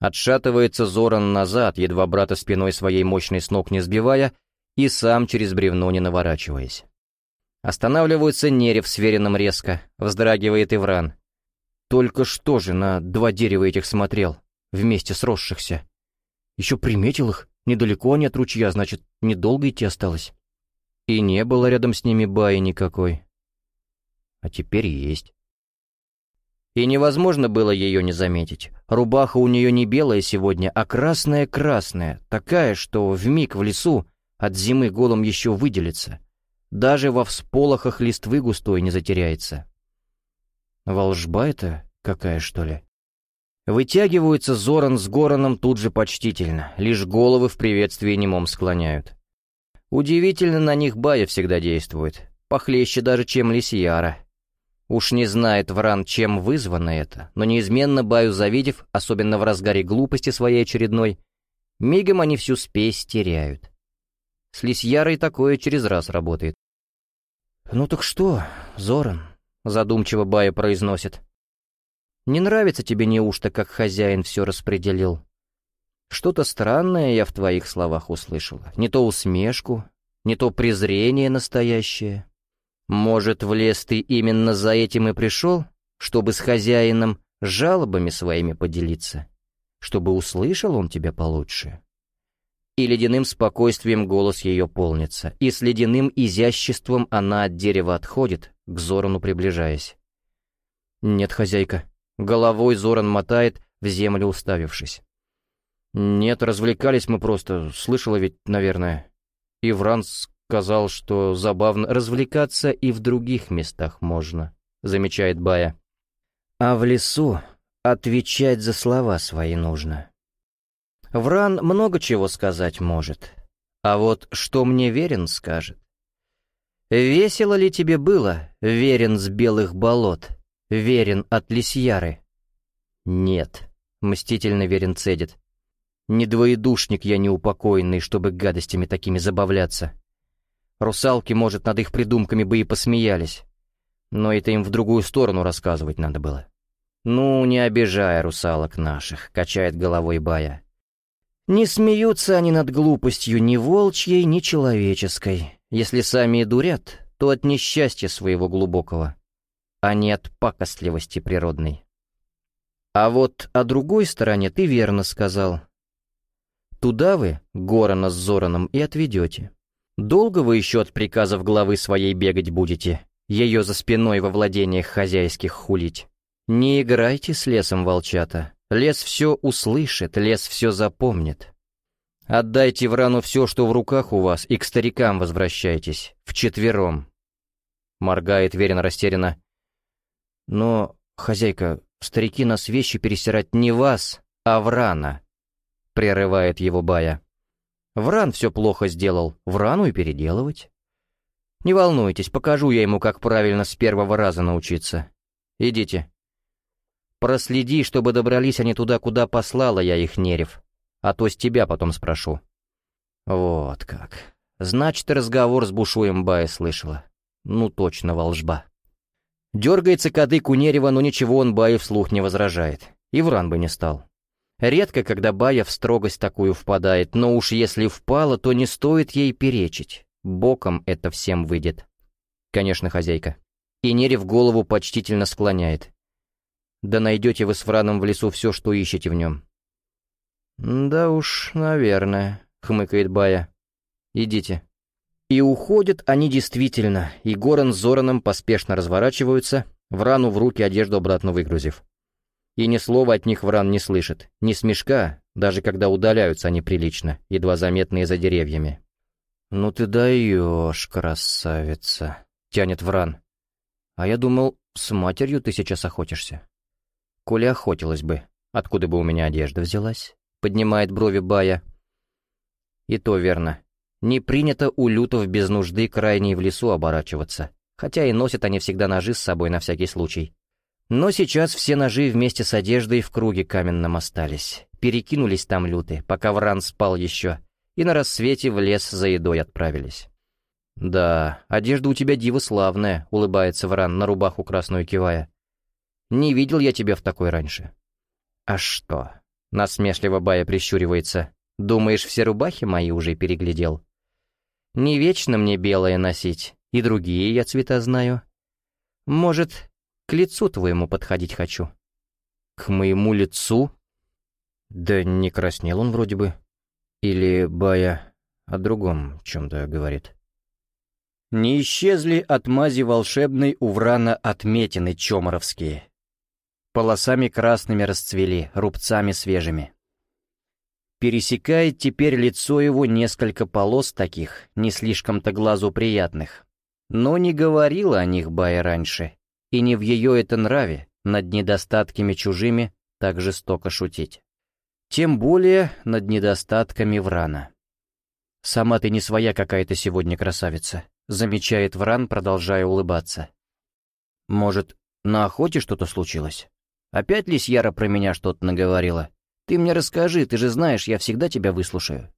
Отшатывается Зоран назад, едва брата спиной своей мощной с ног не сбивая, и сам через бревно не наворачиваясь. Останавливается Нерев с веренным резко, вздрагивает Ивран. Только что же на два дерева этих смотрел, вместе сросшихся. Еще приметил их, недалеко они от ручья, значит, недолго идти осталось. И не было рядом с ними баи никакой а теперь есть. И невозможно было ее не заметить. Рубаха у нее не белая сегодня, а красная-красная, такая, что в миг в лесу от зимы голым еще выделится. Даже во всполохах листвы густой не затеряется. Волжба это какая, что ли? Вытягиваются Зоран с Гораном тут же почтительно, лишь головы в приветствии немом склоняют. Удивительно на них Бая всегда действует, похлеще даже, чем Лисияра. Уж не знает Вран, чем вызвано это, но неизменно Баю завидев, особенно в разгаре глупости своей очередной, мигом они всю спесь теряют. С Лисьярой такое через раз работает. «Ну так что, Зоран?» — задумчиво Бая произносит. «Не нравится тебе неужто, как хозяин все распределил? Что-то странное я в твоих словах услышала. Не то усмешку, не то презрение настоящее. Может, в лес ты именно за этим и пришел, чтобы с хозяином жалобами своими поделиться, чтобы услышал он тебя получше?» И ледяным спокойствием голос ее полнится, и с ледяным изяществом она от дерева отходит, к Зорану приближаясь. «Нет, хозяйка». Головой Зоран мотает, в землю уставившись. «Нет, развлекались мы просто, слышала ведь, наверное». И Вран сказал, что забавно развлекаться и в других местах можно, замечает Бая. А в лесу отвечать за слова свои нужно. Вран много чего сказать может, а вот что мне верен скажет. Весело ли тебе было, верен с белых болот, верен от лисьяры? Нет, мстительно верен цедит. Не двоедушник я неупокоенный, чтобы гадостями такими забавляться. Русалки, может, над их придумками бы и посмеялись. Но это им в другую сторону рассказывать надо было. «Ну, не обижай русалок наших», — качает головой Бая. «Не смеются они над глупостью ни волчьей, ни человеческой. Если сами и дурят, то от несчастья своего глубокого, а не от пакостливости природной». А вот о другой стороне ты верно сказал. Туда вы, Горана с Зораном, и отведете. Долго вы еще от приказов главы своей бегать будете, ее за спиной во владениях хозяйских хулить? Не играйте с лесом, волчата. Лес все услышит, лес все запомнит. Отдайте Врану все, что в руках у вас, и к старикам возвращайтесь, вчетвером. Моргает Верин растерянно. Но, хозяйка, старики нас вещи перестирать не вас, а Врана прерывает его Бая. Вран все плохо сделал, Врану и переделывать. Не волнуйтесь, покажу я ему, как правильно с первого раза научиться. Идите. Проследи, чтобы добрались они туда, куда послала я их Нерев, а то с тебя потом спрошу. Вот как. Значит, разговор с Бушуем Бая слышала. Ну точно, волжба. Дергается кадык у Нерева, но ничего он Бае вслух не возражает. И Вран бы не стал. Редко, когда Бая в строгость такую впадает, но уж если впала, то не стоит ей перечить. Боком это всем выйдет. Конечно, хозяйка. И Нерев голову почтительно склоняет. Да найдете вы с Враном в лесу все, что ищете в нем. «Да уж, наверное», — хмыкает Бая. «Идите». И уходят они действительно, и Горан с Зораном поспешно разворачиваются, Врану в руки одежду обратно выгрузив и ни слова от них Вран не слышит, ни смешка, даже когда удаляются они прилично, едва заметные за деревьями. «Ну ты даешь, красавица!» — тянет Вран. «А я думал, с матерью ты сейчас охотишься». «Коли охотилась бы, откуда бы у меня одежда взялась?» — поднимает брови Бая. «И то верно. Не принято у лютов без нужды крайней в лесу оборачиваться, хотя и носят они всегда ножи с собой на всякий случай. Но сейчас все ножи вместе с одеждой в круге каменном остались. Перекинулись там люты, пока Вран спал еще, и на рассвете в лес за едой отправились. «Да, одежда у тебя дива славная», — улыбается Вран, на рубаху красную кивая. «Не видел я тебя в такой раньше». «А что?» — насмешливо Бая прищуривается. «Думаешь, все рубахи мои уже переглядел?» «Не вечно мне белое носить, и другие я цвета знаю. Может, к лицу твоему подходить хочу». «К моему лицу?» «Да не краснел он вроде бы. Или Бая о другом чем-то говорит». Не исчезли от мази волшебной у Врана отметины чоморовские. Полосами красными расцвели, рубцами свежими. Пересекает теперь лицо его несколько полос таких, не слишком-то глазу приятных. Но не говорила о них Бая раньше, и не в ее это нраве над недостатками чужими так жестоко шутить. Тем более над недостатками Врана. «Сама ты не своя какая-то сегодня красавица», — замечает Вран, продолжая улыбаться. «Может, на охоте что-то случилось? Опять Лисьяра про меня что-то наговорила? Ты мне расскажи, ты же знаешь, я всегда тебя выслушаю».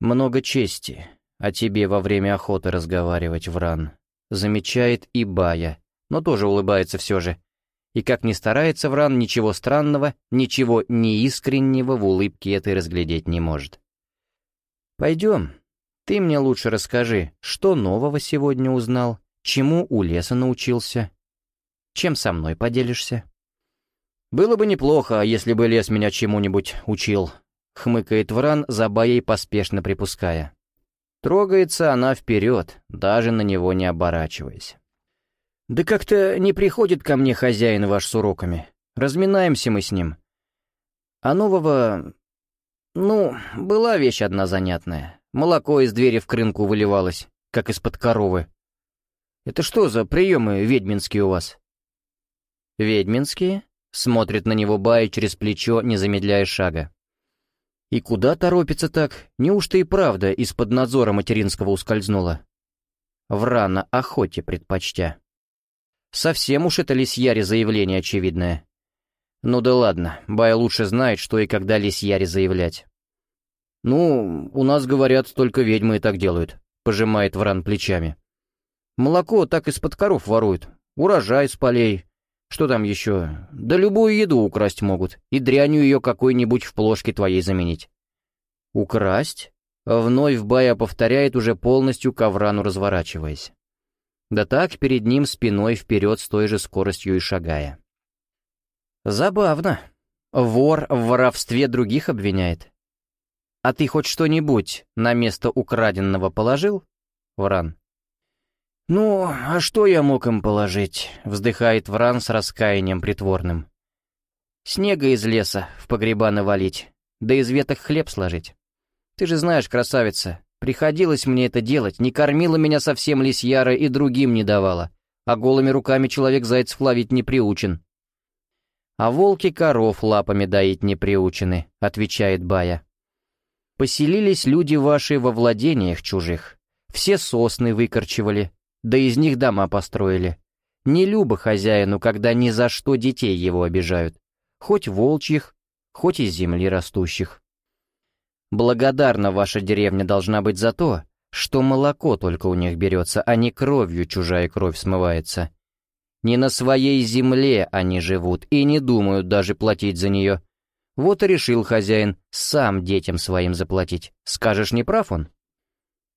«Много чести, о тебе во время охоты разговаривать, Вран», замечает и Бая, но тоже улыбается все же. И как ни старается Вран, ничего странного, ничего неискреннего в улыбке этой разглядеть не может. «Пойдем, ты мне лучше расскажи, что нового сегодня узнал, чему у леса научился, чем со мной поделишься?» «Было бы неплохо, если бы лес меня чему-нибудь учил», — хмыкает Вран, за Баей поспешно припуская. Трогается она вперед, даже на него не оборачиваясь. «Да как-то не приходит ко мне хозяин ваш с уроками. Разминаемся мы с ним. А нового... Ну, была вещь одна занятная. Молоко из двери в крынку выливалось, как из-под коровы. Это что за приемы ведьминские у вас?» «Ведьминские?» — смотрит на него Бай через плечо, не замедляя шага. И куда торопится так? Неужто и правда из-под надзора материнского ускользнула? Вра на охоте предпочтя. Совсем уж это лисьяре заявление очевидное. Ну да ладно, Бай лучше знает, что и когда лисьяре заявлять. «Ну, у нас, говорят, только ведьмы и так делают», — пожимает Вран плечами. «Молоко так из-под коров воруют, урожай с полей, что там еще? Да любую еду украсть могут, и дрянью ее какой-нибудь в плошке твоей заменить. Украсть? Вновь Бая повторяет, уже полностью к Аврану разворачиваясь. Да так, перед ним спиной вперед с той же скоростью и шагая. Забавно. Вор в воровстве других обвиняет. А ты хоть что-нибудь на место украденного положил, Вран? «Ну, а что я мог им положить?» — вздыхает Вран с раскаянием притворным. «Снега из леса в погреба навалить, да из веток хлеб сложить. Ты же знаешь, красавица, приходилось мне это делать, не кормила меня совсем лисьяра и другим не давала, а голыми руками человек зайцев ловить не приучен». «А волки коров лапами доить не приучены», — отвечает Бая. «Поселились люди ваши во владениях чужих, все сосны выкорчевали, да из них дома построили. Не любо хозяину, когда ни за что детей его обижают, хоть волчьих, хоть из земли растущих. Благодарна ваша деревня должна быть за то, что молоко только у них берется, а не кровью чужая кровь смывается. Не на своей земле они живут и не думают даже платить за нее. Вот и решил хозяин сам детям своим заплатить. Скажешь, не прав он?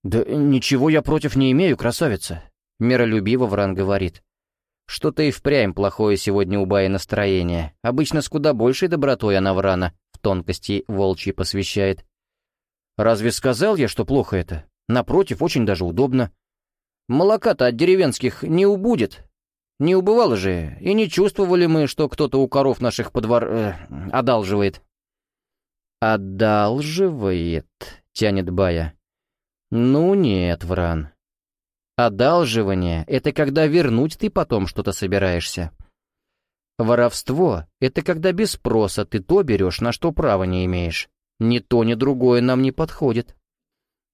«Да ничего я против не имею, красавица. Миролюбиво Вран говорит. Что-то и впрямь плохое сегодня у Баи настроение. Обычно с куда большей добротой она Врана в тонкости волчьи посвящает. Разве сказал я, что плохо это? Напротив, очень даже удобно. Молока-то от деревенских не убудет. Не убывало же, и не чувствовали мы, что кто-то у коров наших подвор... Э, одалживает. «Одалживает», — тянет Бая. «Ну нет, Вран, Одалживание — это когда вернуть ты потом что-то собираешься. Воровство — это когда без спроса ты то берешь, на что права не имеешь. Ни то, ни другое нам не подходит.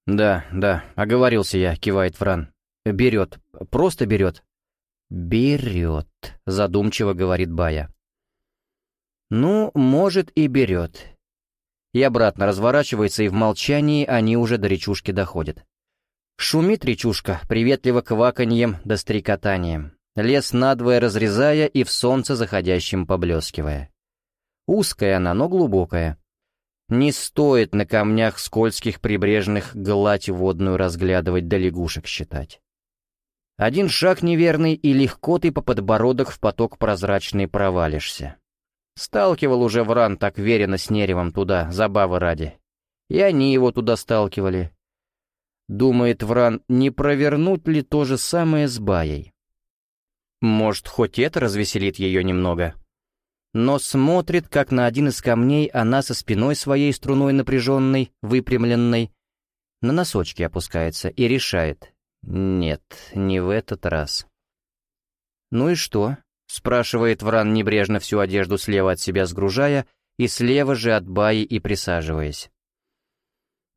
«Да, да, оговорился я», — кивает Фран. «Берет. Просто берет». «Берет», — задумчиво говорит Бая. «Ну, может, и берет». И обратно разворачивается, и в молчании они уже до речушки доходят. Шумит речушка, приветливо кваканьем да стрекотанием, лес надвое разрезая и в солнце заходящем поблескивая. Узкая она, но глубокая. Не стоит на камнях скользких прибрежных гладь водную разглядывать да лягушек считать. Один шаг неверный, и легко ты по подбородок в поток прозрачный провалишься. Сталкивал уже Вран так веренно с Неревом туда, забавы ради. И они его туда сталкивали, Думает Вран, не провернуть ли то же самое с Баей. Может, хоть это развеселит ее немного. Но смотрит, как на один из камней она со спиной своей струной напряженной, выпрямленной, на носочки опускается и решает. Нет, не в этот раз. «Ну и что?» — спрашивает Вран, небрежно всю одежду слева от себя сгружая и слева же от Баи и присаживаясь.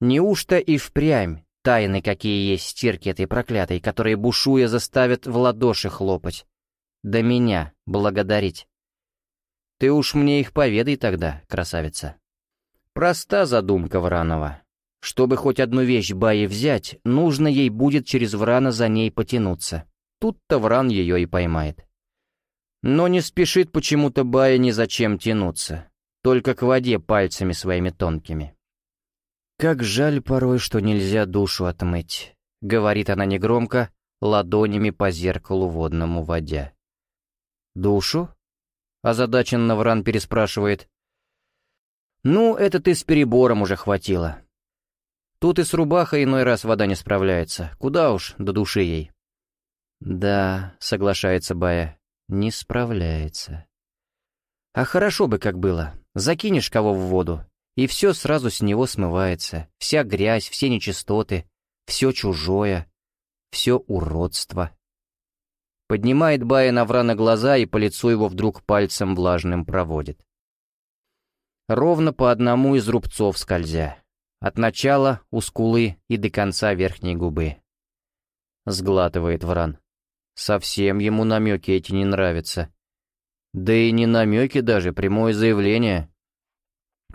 Неужто и впрямь Тайны какие есть стирки этой проклятой, которые бушуя заставят в ладоши хлопать. да меня благодарить. Ты уж мне их поведай тогда, красавица. Проста задумка Вранова. Чтобы хоть одну вещь Бае взять, нужно ей будет через Врана за ней потянуться. Тут-то Вран ее и поймает. Но не спешит почему-то Бая ни зачем тянуться, только к воде пальцами своими тонкими. «Как жаль порой, что нельзя душу отмыть», — говорит она негромко, ладонями по зеркалу водному водя. «Душу?» — озадаченно Вран переспрашивает. «Ну, это ты с перебором уже хватило. Тут и с рубахой иной раз вода не справляется. Куда уж до души ей». «Да», — соглашается Бая, — «не справляется». «А хорошо бы как было. Закинешь кого в воду, и все сразу с него смывается. Вся грязь, все нечистоты, все чужое, все уродство». Поднимает Бая Наврана глаза, и по лицу его вдруг пальцем влажным проводит. Ровно по одному из рубцов скользя. От начала у скулы и до конца верхней губы. Сглатывает Вран. Совсем ему намеки эти не нравятся. Да и не намеки даже, прямое заявление.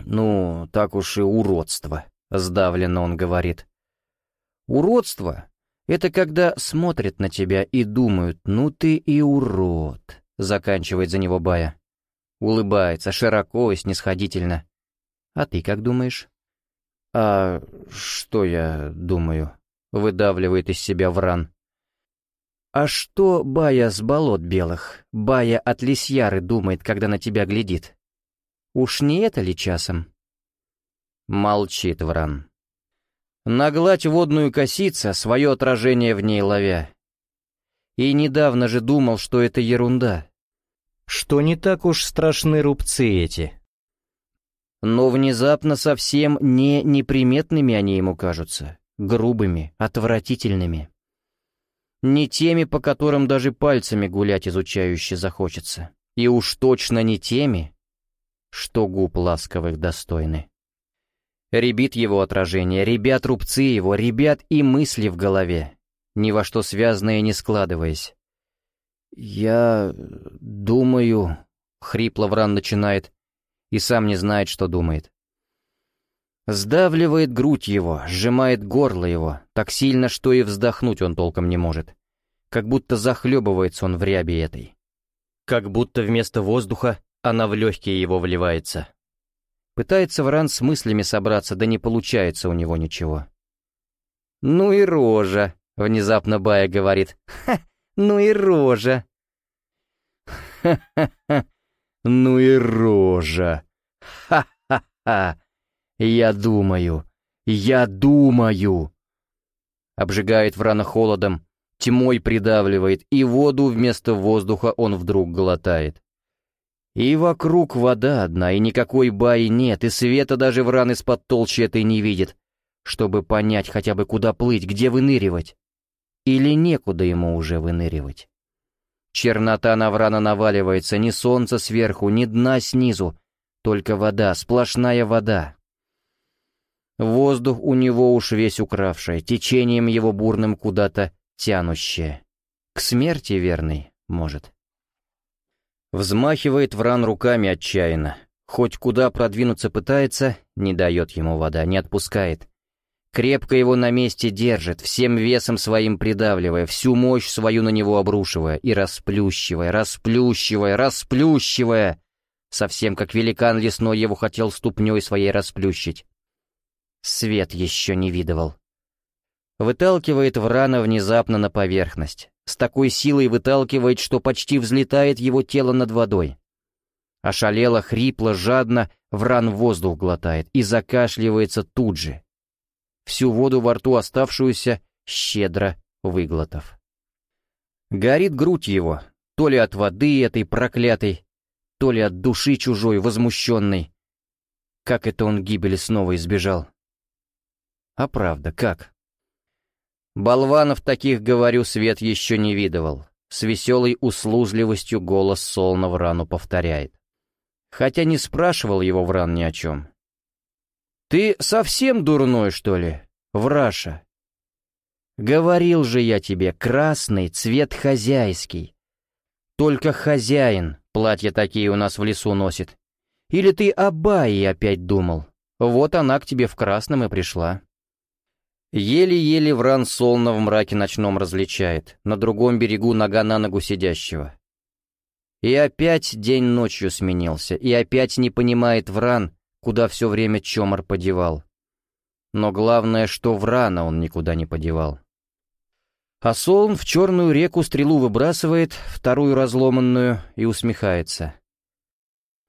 Ну, так уж и уродство, сдавленно он говорит. Уродство — это когда смотрят на тебя и думают, ну ты и урод, заканчивает за него Бая. Улыбается широко и снисходительно. А ты как думаешь? А что я думаю? Выдавливает из себя Вран. «А что Бая с болот белых, Бая от лисьяры думает, когда на тебя глядит? Уж не это ли часом?» Молчит Вран. Нагладь водную косица, свое отражение в ней ловя. И недавно же думал, что это ерунда. Что не так уж страшны рубцы эти. Но внезапно совсем не неприметными они ему кажутся, грубыми, отвратительными не теми, по которым даже пальцами гулять изучающе захочется, и уж точно не теми, что губ ласковых достойны. Ребит его отражение, ребят рубцы его, ребят и мысли в голове, ни во что связанные не складываясь. «Я... думаю...» — хрипло Вран начинает, и сам не знает, что думает. Сдавливает грудь его, сжимает горло его, так сильно, что и вздохнуть он толком не может. Как будто захлебывается он в ряби этой. Как будто вместо воздуха она в легкие его вливается. Пытается Вран с мыслями собраться, да не получается у него ничего. «Ну и рожа», — внезапно Бая говорит. «Ха, ну и рожа». «Ха-ха-ха, ну и рожа. Ха-ха-ха». «Я думаю, я думаю!» Обжигает Врана холодом, тьмой придавливает, и воду вместо воздуха он вдруг глотает. И вокруг вода одна, и никакой баи нет, и света даже Вран из-под толщи этой не видит, чтобы понять хотя бы куда плыть, где выныривать. Или некуда ему уже выныривать. Чернота на Врана наваливается, ни солнца сверху, ни дна снизу, только вода, сплошная вода. Воздух у него уж весь укравший, течением его бурным куда-то тянущее. К смерти верный, может. Взмахивает Вран руками отчаянно. Хоть куда продвинуться пытается, не дает ему вода, не отпускает. Крепко его на месте держит, всем весом своим придавливая, всю мощь свою на него обрушивая и расплющивая, расплющивая, расплющивая. Совсем как великан лесной его хотел ступней своей расплющить. Свет еще не видывал. Выталкивает Врана внезапно на поверхность. С такой силой выталкивает, что почти взлетает его тело над водой. Ошалело, хрипло, жадно Вран воздух глотает и закашливается тут же. Всю воду во рту оставшуюся щедро выглотав. Горит грудь его, то ли от воды этой проклятой, то ли от души чужой, возмущенной. Как это он гибели снова избежал? А правда, как? Болванов таких, говорю, свет еще не видывал. С веселой услужливостью голос Солна Врану повторяет. Хотя не спрашивал его Вран ни о чем. «Ты совсем дурной, что ли, Враша?» «Говорил же я тебе, красный цвет хозяйский. Только хозяин платья такие у нас в лесу носит. Или ты о Баи опять думал? Вот она к тебе в красном и пришла. Еле-еле Вран Солна в мраке ночном различает, на другом берегу нога на ногу сидящего. И опять день ночью сменился, и опять не понимает Вран, куда все время Чомор подевал. Но главное, что Врана он никуда не подевал. А Солн в черную реку стрелу выбрасывает, вторую разломанную, и усмехается.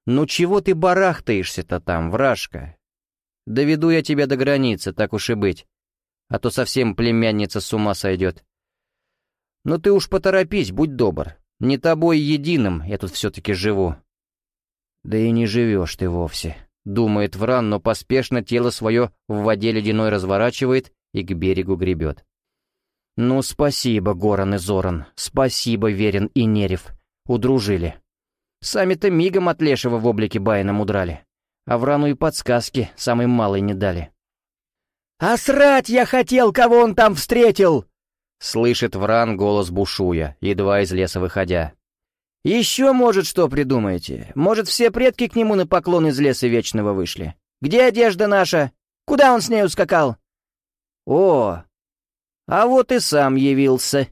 «Ну чего ты барахтаешься-то там, вражка? Доведу я тебя до границы, так уж и быть а то совсем племянница с ума сойдет. Но ты уж поторопись, будь добр. Не тобой единым я тут все-таки живу. Да и не живешь ты вовсе, думает Вран, но поспешно тело свое в воде ледяной разворачивает и к берегу гребет. Ну, спасибо, Горан и Зоран, спасибо, Верен и Нерев, удружили. Сами-то мигом от лешего в облике Байна удрали, а Врану и подсказки самой малой не дали. «А срать я хотел, кого он там встретил!» Слышит Вран голос Бушуя, едва из леса выходя. «Еще, может, что придумаете? Может, все предки к нему на поклон из леса вечного вышли? Где одежда наша? Куда он с ней ускакал?» «О, а вот и сам явился.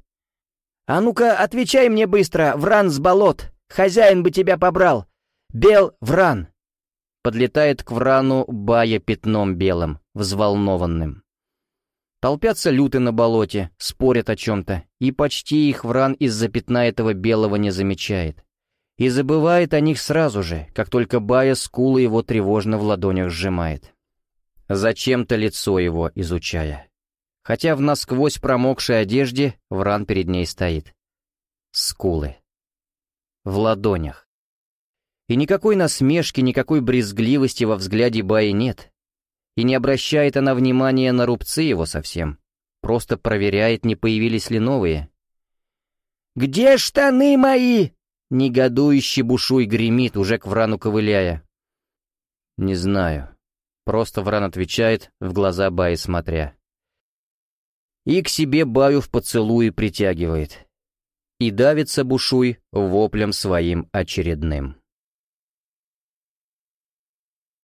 А ну-ка, отвечай мне быстро, Вран с болот, хозяин бы тебя побрал. Бел Вран!» Подлетает к Врану Бая пятном белым, взволнованным. Толпятся люты на болоте, спорят о чем-то, и почти их Вран из-за пятна этого белого не замечает. И забывает о них сразу же, как только Бая скулы его тревожно в ладонях сжимает. Зачем-то лицо его изучая. Хотя в насквозь промокшей одежде Вран перед ней стоит. Скулы. В ладонях. И никакой насмешки, никакой брезгливости во взгляде Баи нет. И не обращает она внимания на рубцы его совсем. Просто проверяет, не появились ли новые. «Где штаны мои?» Негодующий бушуй гремит, уже к Врану ковыляя. «Не знаю». Просто Вран отвечает, в глаза Баи смотря. И к себе Баю в поцелуи притягивает. И давится бушуй воплем своим очередным.